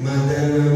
Madan